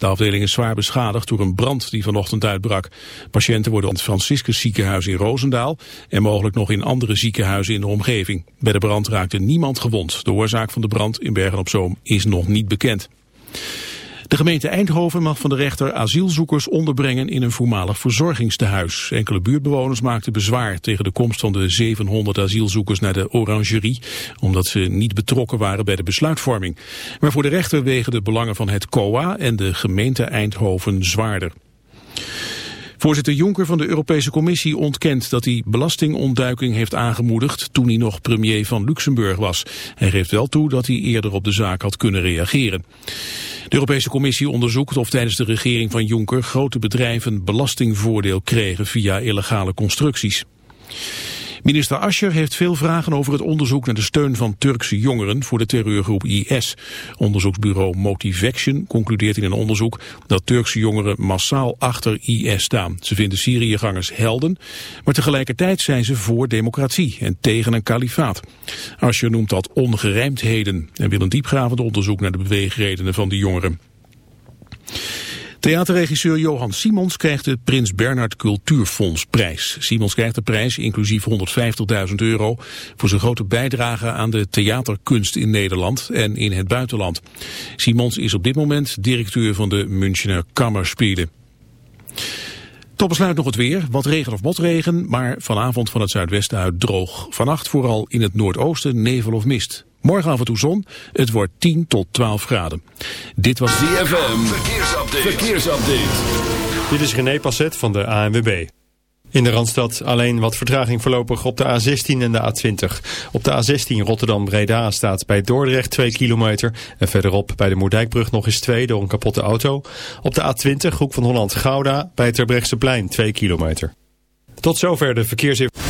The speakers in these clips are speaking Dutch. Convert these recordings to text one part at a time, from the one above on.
De afdeling is zwaar beschadigd door een brand die vanochtend uitbrak. Patiënten worden op het Franciscus ziekenhuis in Roosendaal en mogelijk nog in andere ziekenhuizen in de omgeving. Bij de brand raakte niemand gewond. De oorzaak van de brand in Bergen-op-Zoom is nog niet bekend. De gemeente Eindhoven mag van de rechter asielzoekers onderbrengen in een voormalig verzorgingstehuis. Enkele buurtbewoners maakten bezwaar tegen de komst van de 700 asielzoekers naar de orangerie, omdat ze niet betrokken waren bij de besluitvorming. Maar voor de rechter wegen de belangen van het COA en de gemeente Eindhoven zwaarder. Voorzitter Juncker van de Europese Commissie ontkent dat hij belastingontduiking heeft aangemoedigd toen hij nog premier van Luxemburg was. Hij geeft wel toe dat hij eerder op de zaak had kunnen reageren. De Europese Commissie onderzoekt of tijdens de regering van Juncker grote bedrijven belastingvoordeel kregen via illegale constructies. Minister Ascher heeft veel vragen over het onderzoek naar de steun van Turkse jongeren voor de terreurgroep IS. Onderzoeksbureau Motivation concludeert in een onderzoek dat Turkse jongeren massaal achter IS staan. Ze vinden Syriëgangers helden, maar tegelijkertijd zijn ze voor democratie en tegen een kalifaat. Ascher noemt dat ongerijmdheden en wil een diepgravend onderzoek naar de beweegredenen van die jongeren. Theaterregisseur Johan Simons krijgt de Prins Bernhard Cultuurfondsprijs. Simons krijgt de prijs, inclusief 150.000 euro, voor zijn grote bijdrage aan de theaterkunst in Nederland en in het buitenland. Simons is op dit moment directeur van de Münchener Kammerspielen. Tot besluit nog het weer. Wat regen of motregen, maar vanavond van het zuidwesten uit droog. Vannacht vooral in het noordoosten nevel of mist. Morgen af en toe zon. Het wordt 10 tot 12 graden. Dit was DFM. Verkeersupdate. Verkeersupdate. Dit is René Passet van de ANWB. In de Randstad alleen wat vertraging voorlopig op de A16 en de A20. Op de A16 Rotterdam-Breda staat bij Dordrecht 2 kilometer. En verderop bij de Moerdijkbrug nog eens 2 door een kapotte auto. Op de A20 Hoek van Holland-Gouda bij Terbrechtseplein 2 kilometer. Tot zover de verkeersinformatie.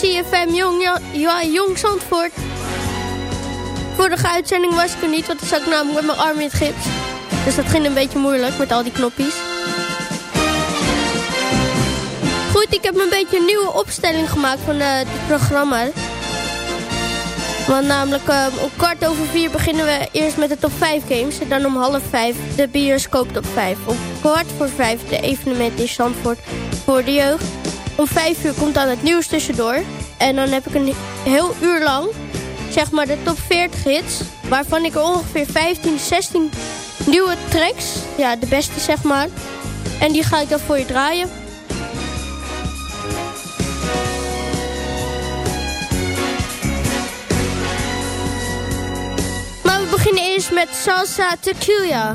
CFM Jong, ja, Jong Zandvoort. Vorige uitzending was ik er niet, want toen zat ik namelijk met mijn arm in het gips. Dus dat ging een beetje moeilijk met al die knopjes. Goed, ik heb een beetje een nieuwe opstelling gemaakt van eh, het programma. Want namelijk eh, om kwart over vier beginnen we eerst met de top 5 games. En dan om half vijf de bioscoop top 5. Om kwart voor vijf de evenement in Zandvoort voor de jeugd. Om vijf uur komt dan het nieuws tussendoor. En dan heb ik een heel uur lang, zeg maar de top 40 hits. Waarvan ik er ongeveer 15, 16 nieuwe tracks. Ja, de beste zeg maar. En die ga ik dan voor je draaien. Maar we beginnen eerst met Salsa Tequila.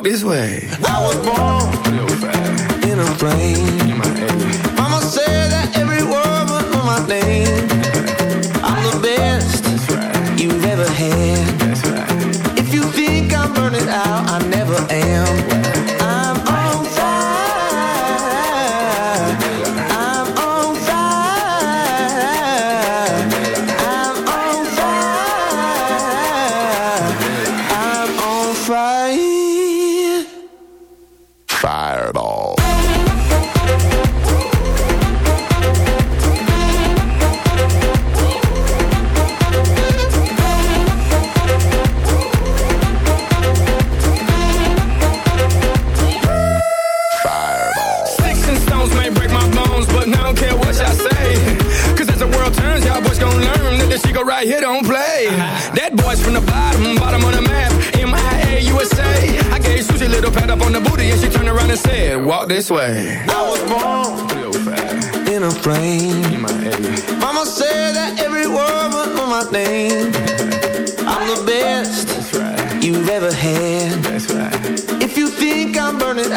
walk this way. I was born in a plane. Mama said that every word was my name. I'm the best right. you've ever had. Right. If you think I'm burning out, I never am.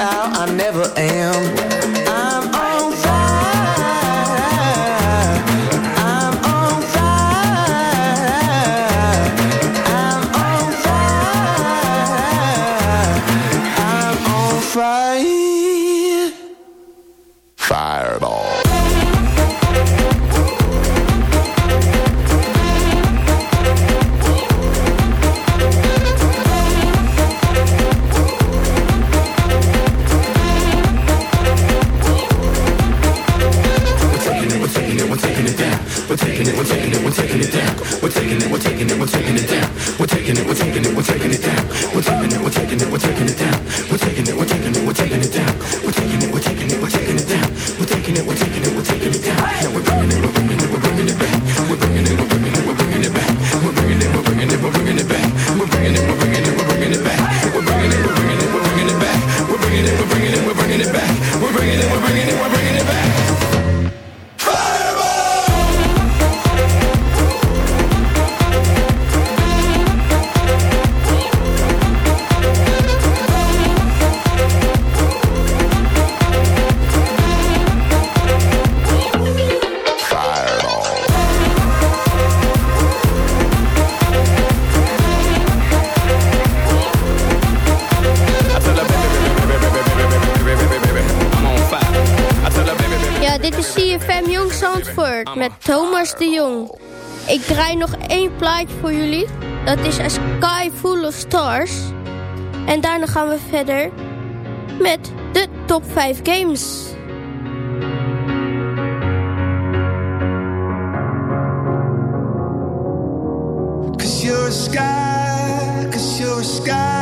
how I never am. plaatje voor jullie. Dat is A Sky Full of Stars. En daarna gaan we verder met de top 5 games. Cause you're a sky, cause you're a sky.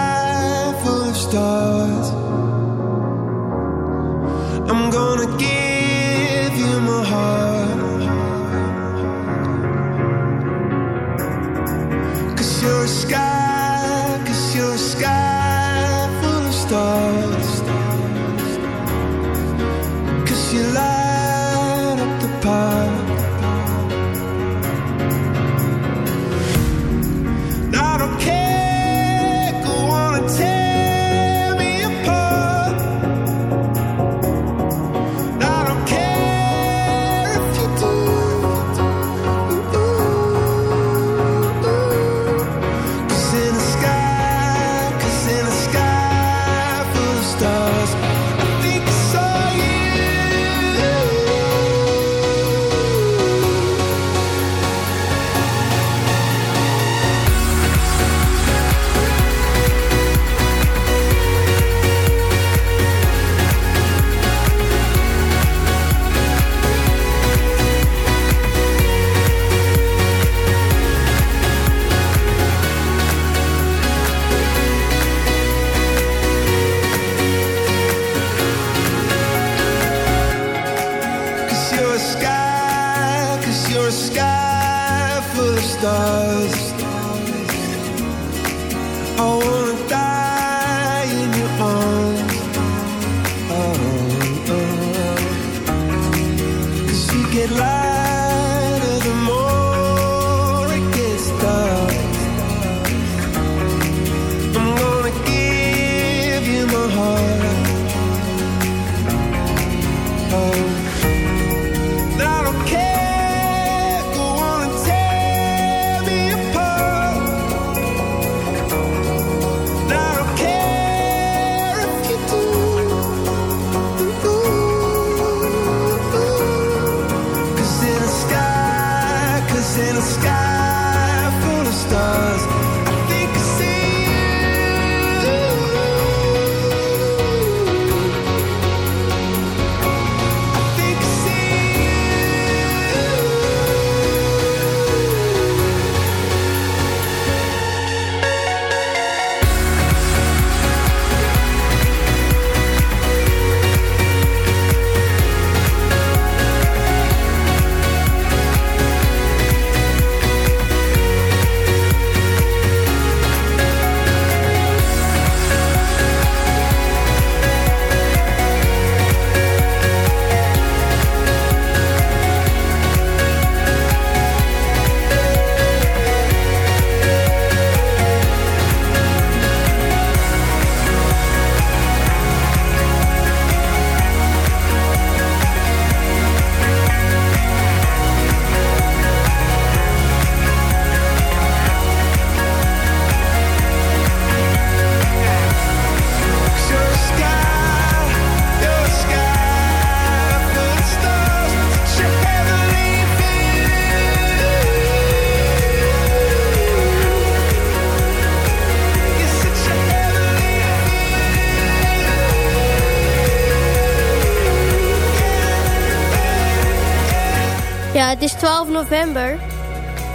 November.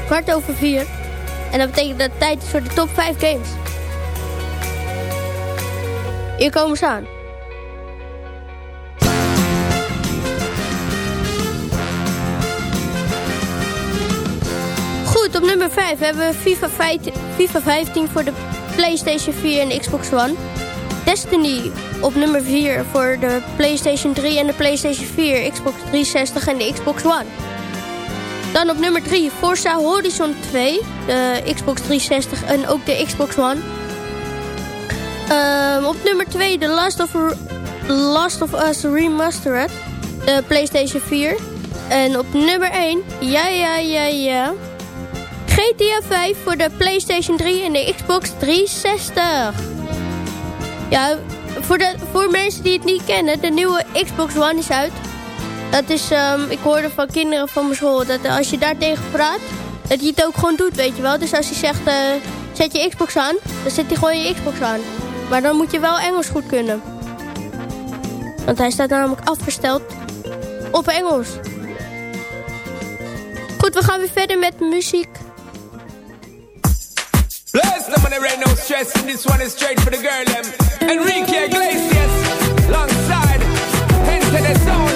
Kwart over vier. En dat betekent dat het tijd is voor de top 5 games. Hier komen ze aan. Goed, op nummer 5 hebben we FIFA 15, FIFA 15 voor de PlayStation 4 en Xbox One. Destiny op nummer 4 voor de PlayStation 3 en de PlayStation 4, Xbox 360 en de Xbox One. Dan op nummer 3 Forza Horizon 2, de Xbox 360 en ook de Xbox One. Ehm, op nummer 2 The Last of, Last of Us Remastered, de PlayStation 4. En op nummer 1, ja ja ja ja, GTA 5 voor de PlayStation 3 en de Xbox 360. Ja, voor, de, voor mensen die het niet kennen, de nieuwe Xbox One is uit. Dat is, ehm, ik hoorde van kinderen van mijn school, dat als je daar tegen praat, dat hij het ook gewoon doet, weet je wel. Dus als hij zegt, eh, zet je Xbox aan, dan zet hij gewoon je Xbox aan. Maar dan moet je wel Engels goed kunnen. Want hij staat namelijk afgesteld op Engels. Goed, we gaan weer verder met muziek. Bless there ain't no stress, this one is straight for the girl. Enrique Iglesias, alongside, into the zone.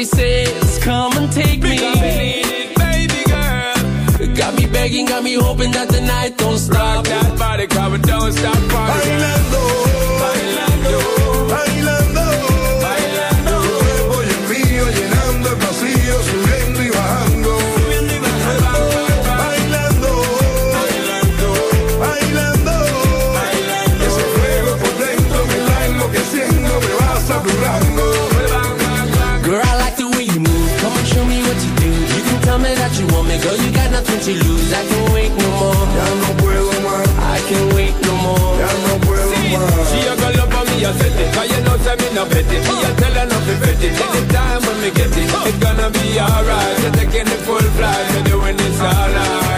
about your body says, come and take me. Because we need it, baby girl. Got me begging, got me hoping that the night don't stop. Rock that body, cause we don't stop partying. Bailando, Bailando, girl. You got nothing to lose. I can wait no more. Ya no puedo más, I can wait no more. ya no puedo más. She a go love on me, I set it. Cause you know, say me no it. Me a tell her not to bet it. Anytime when me get it, it's gonna be alright. You're taking the full flight, you're doing this all night.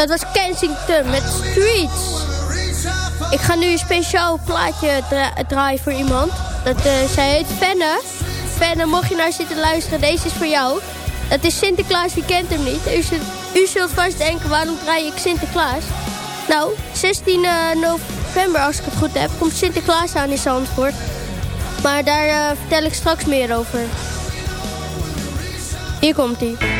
Dat was Kensington met Streets. Ik ga nu een speciaal plaatje dra- draaien voor iemand. Dat, eh, zij heet Fenne. Fenne, mocht je nou zitten luisteren, deze is voor jou. Dat is Sinterklaas, wie kent hem niet? U zult, u zult vast denken, waarom draai ik Sinterklaas? Nou, 16 eh, november, als ik het goed heb, komt Sinterklaas aan in Zandvoort. Maar daar eh, vertel ik straks meer over. Hier komt hij.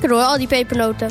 Lekker hoor, al die pepernoten.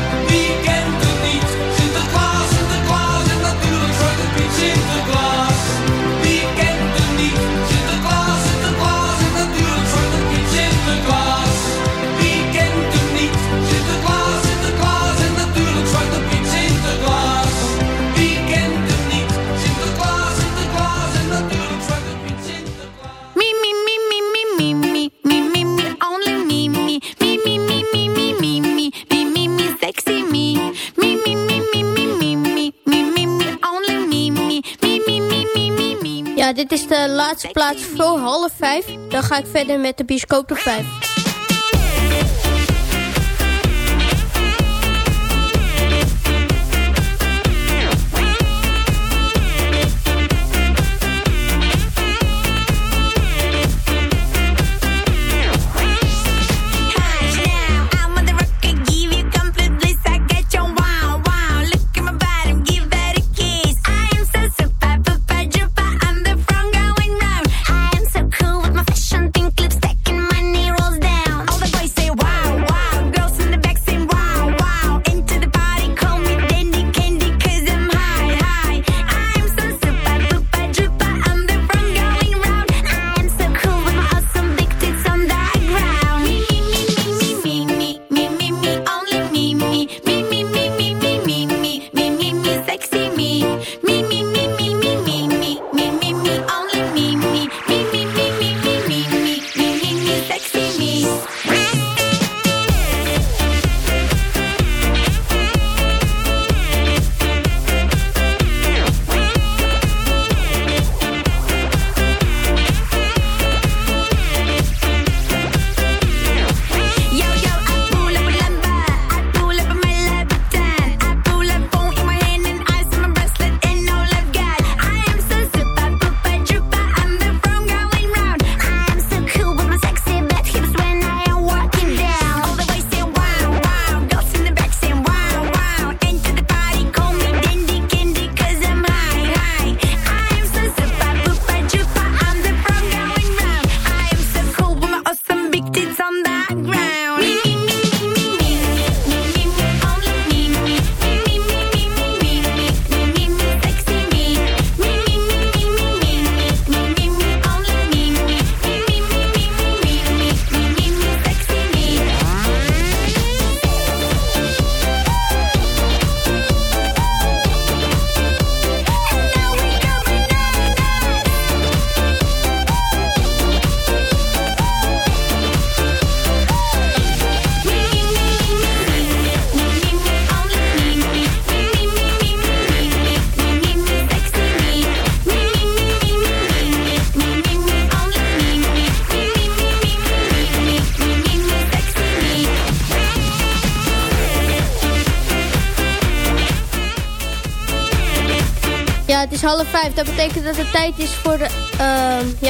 dit is de laatste plaats voor half vijf. Dan ga ik verder met de bioscoop top 5.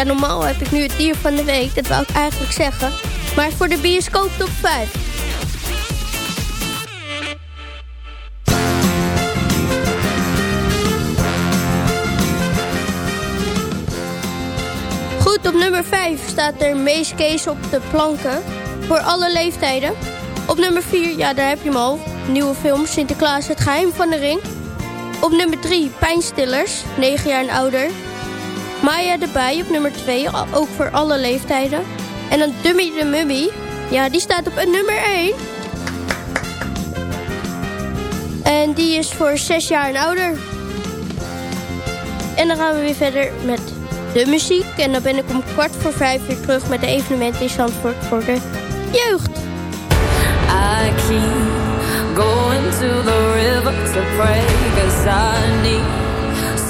Normaal heb ik nu het dier van de week. Dat wou ik eigenlijk zeggen. Maar voor de bioscoop top 5. Goed, op nummer 5 staat er Mees Kees op de planken. Voor alle leeftijden. Op nummer 4, ja daar heb je hem al. Nieuwe film Sinterklaas het geheim van de ring. Op nummer 3 Pijnstillers, 9 jaar en ouder. Maya de Bij op nummer 2, ook voor alle leeftijden. En dan Dummy de Mummy, ja die staat op nummer 1. En die is voor 6 jaar en ouder. En dan gaan we weer verder met de muziek. En dan ben ik om kwart voor vijf weer terug met de evenementen in Zandvoort voor de jeugd. I keep going to the river to pray Cause I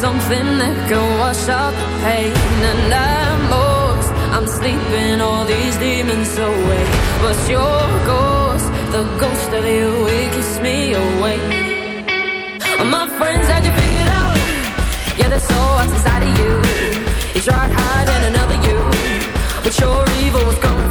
something that can wash out the pain. And I'm most, I'm sleeping all these demons away. But your ghost, the ghost of you, it keeps me awake. My friends had you figured out. Yeah, there's so what's inside of you. You tried hiding another you. But your evil was coming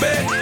bed.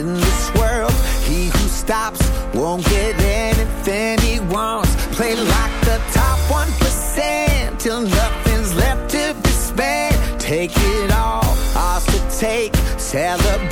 In this world, he who stops won't get anything he wants. Play like the top 1% till nothing's left to be spent. Take it all, ours to take, celebrate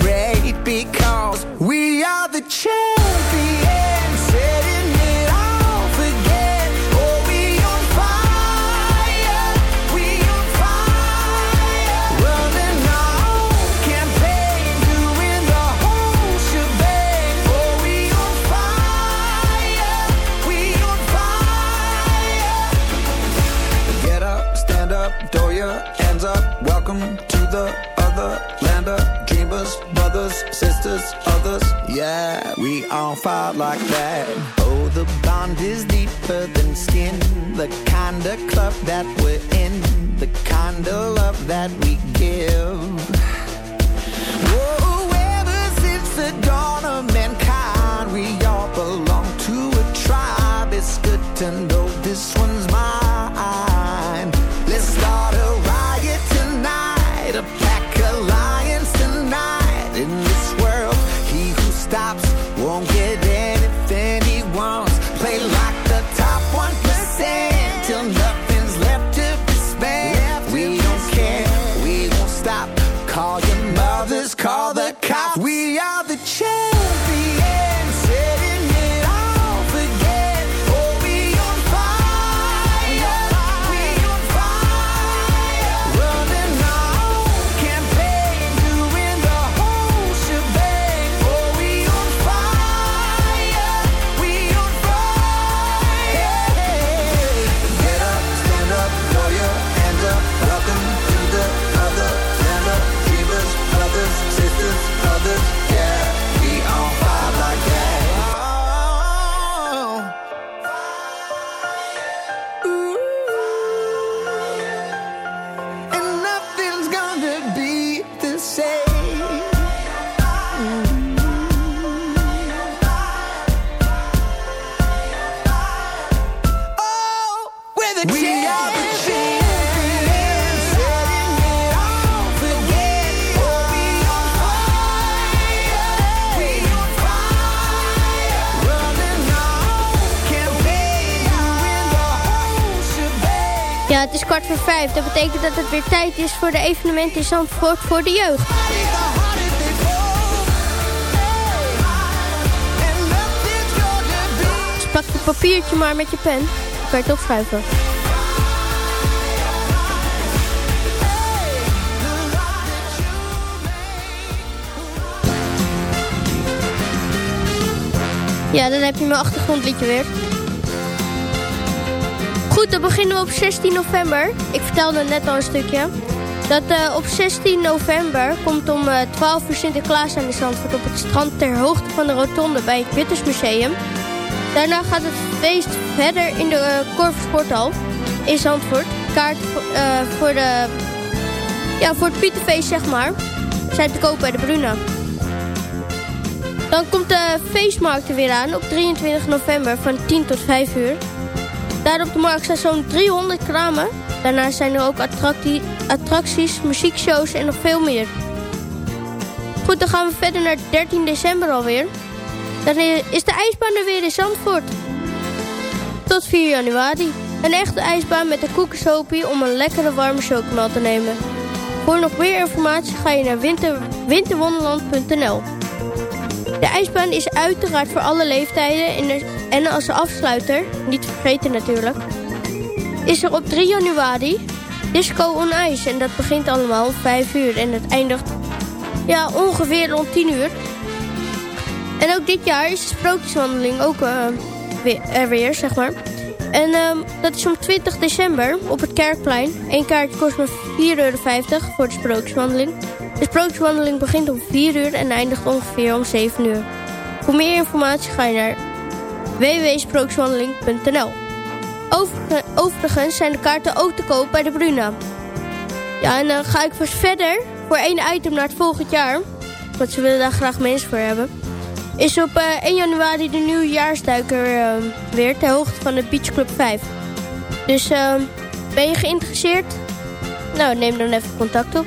fight like that. Oh, the bond is deeper than skin. The kind of club that we're in, the kind of love that we give. Dat betekent dat het weer tijd is voor de evenementen in Zandvoort voor de jeugd. Dus pak je papiertje maar met je pen. Dan kan het opschrijven. Ja, dan heb je mijn achtergrondliedje weer. Goed, dan beginnen we op 16 november. Ik vertelde net al een stukje. Dat eh, op 16 november komt om eh 12 uur Sinterklaas aan de Zandvoort op het strand ter hoogte van de rotonde bij het Wittersmuseum. Daarna gaat het feest verder in de uh, in Zandvoort. Kaart voor, eh, de, ja, voor het Pieterfeest, zeg maar, zijn te koop bij de Bruna. Dan komt de feestmarkt er weer aan op 23 november van 10 tot 5 uur. Daar op de markt zijn zo'n 300 kramen. Daarnaast zijn er ook attractie- attracties, muziekshows en nog veel meer. Goed, dan gaan we verder naar 13 december alweer. Dan is de ijsbaan er weer in Zandvoort. Tot 4 januari. Een echte ijsbaan met een koekensopie om een lekkere warme chocomel te nemen. Voor nog meer informatie ga je naar winter, winterwonderland.nl. De ijsbaan is uiteraard voor alle leeftijden en, als afsluiter, niet te vergeten natuurlijk, is er op 3 januari Disco on Ice. En dat begint allemaal om 5 uur. En het eindigt ja, ongeveer rond 10 uur. En ook dit jaar is de sprookjeswandeling ook eh, weer, er weer, zeg maar. En ehm, dat is om 20 december op het Kerkplein. Eén kaartje kost maar 4,50 euro voor de sprookjeswandeling. De sprookjeswandeling begint om 4 uur en eindigt ongeveer om 7 uur. Voor meer informatie ga je naar www.sprookjeswandeling.nl Over- Overigens zijn de kaarten ook te koop bij de Bruna. Ja, en dan ga ik verder voor één item naar het volgend jaar. Want ze willen daar graag mensen voor hebben. Is op eh, 1 januari de nieuwjaarsduiker eh, weer ter hoogte van de Beach Club 5. Dus eh, ben je geïnteresseerd? Nou, neem dan even contact op.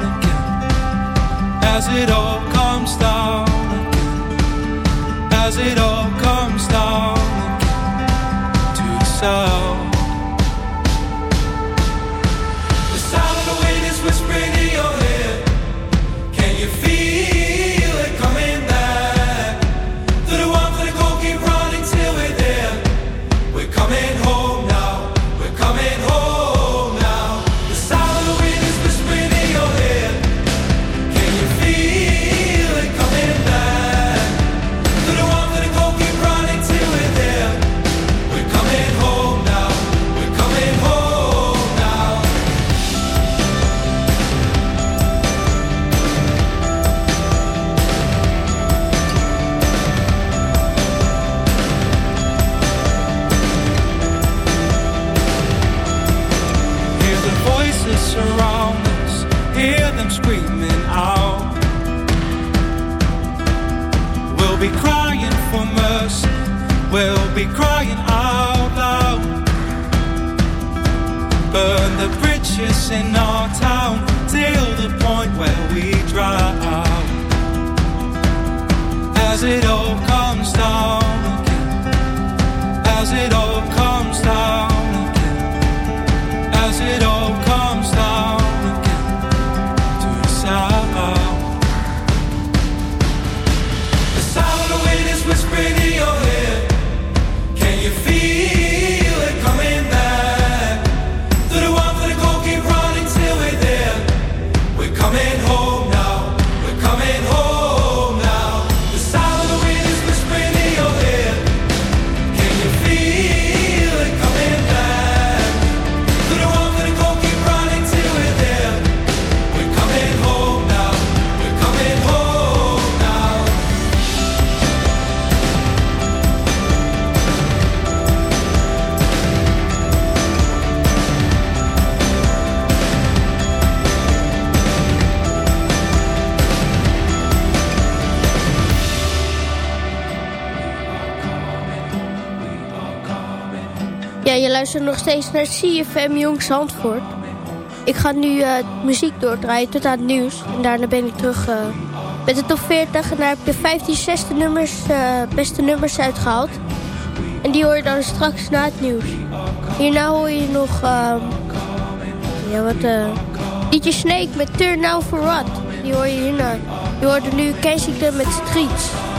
Luistert nog steeds naar CFM Jong Zandvoort. Ik ga nu eh, muziek doordraaien tot aan het nieuws. En daarna ben ik terug eh, met de top 40. En daar heb ik de 15, 16 nummers, eh, beste nummers uitgehaald. En die hoor je dan straks na het nieuws. Hierna hoor je nog... ehm ja, wat... eh Snake met Turn Now For What. Die hoor je hierna. Je hoort nu Kensington met Streets.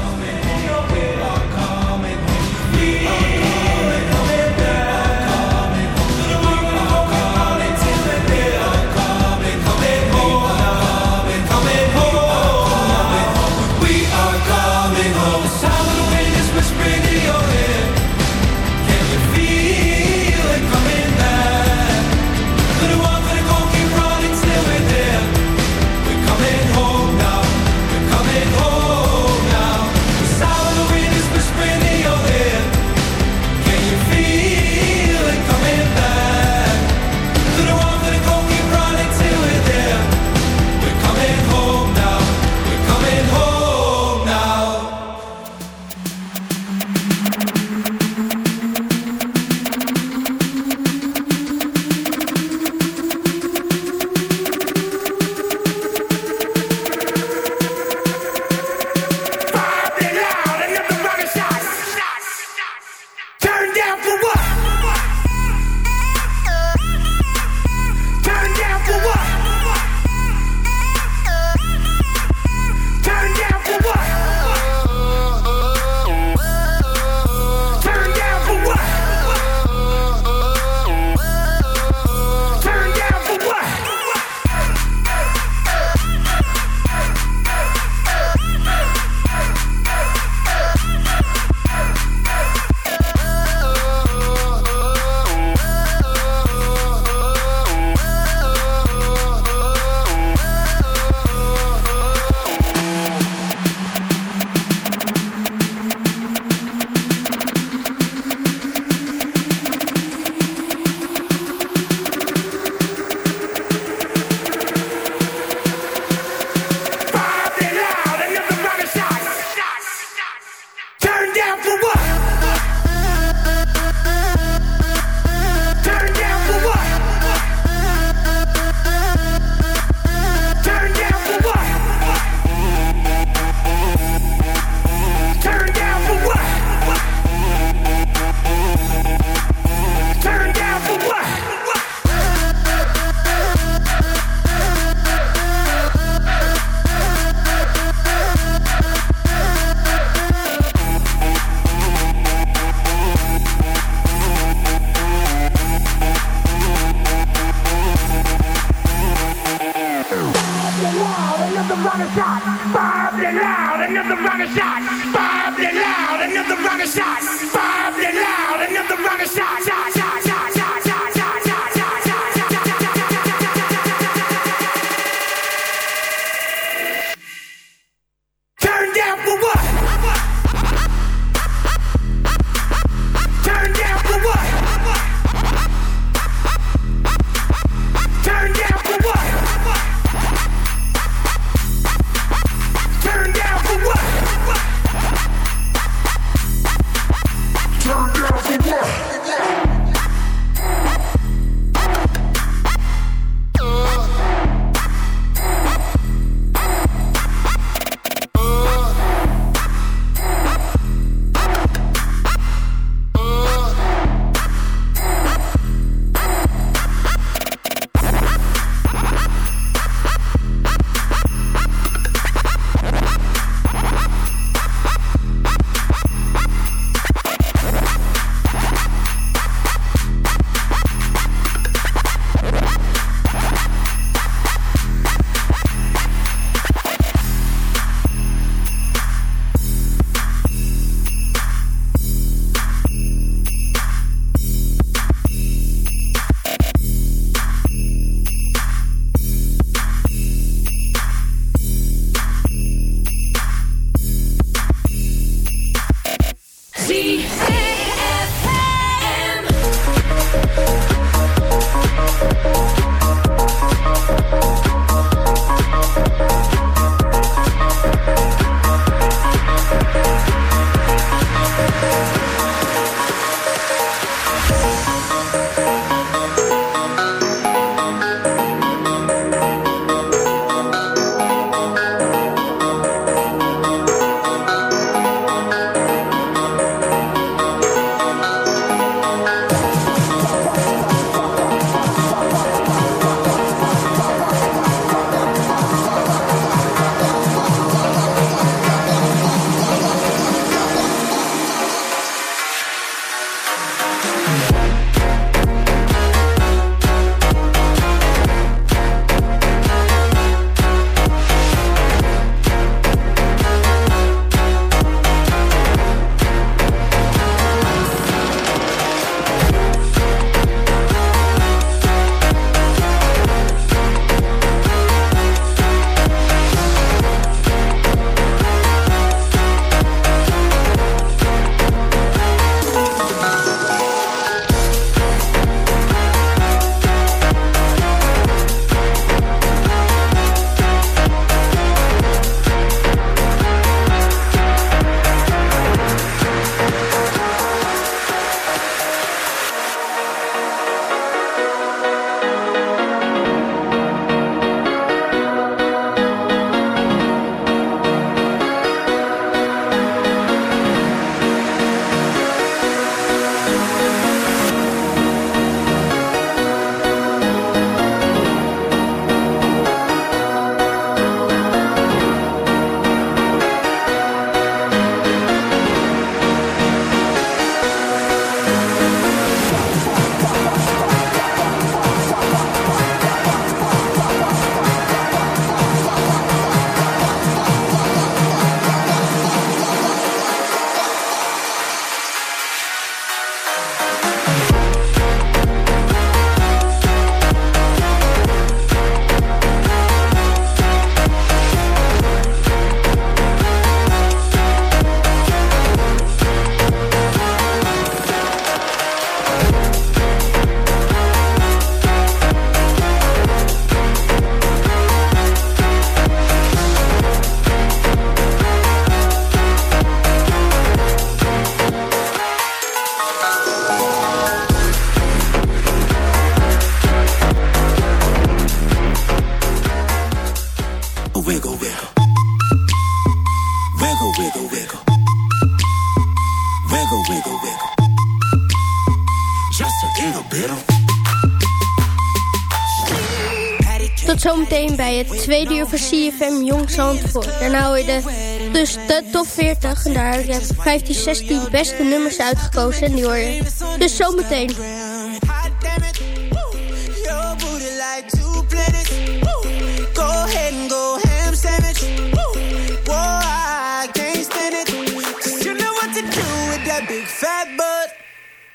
zometeen bij het tweede uur van CFM Jong voor. Daarna hoor je de, dus de top 40. En daar heb je 15, 16 beste nummers uitgekozen. En die hoor je dus zometeen.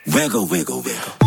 Wiggle, wiggle, wiggle.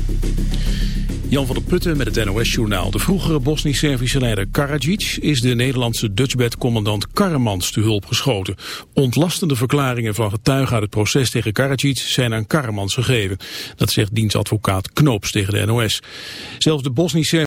Jan van der Putten met het NOS-journaal. De vroegere Bosnisch-Servische leider Karadzic is de Nederlandse Dutchbed-commandant Karremans te hulp geschoten. Ontlastende verklaringen van getuigen uit het proces tegen Karadzic zijn aan Karremans gegeven. Dat zegt dienstadvocaat Knoops tegen de NOS. Zelfs de Bosnisch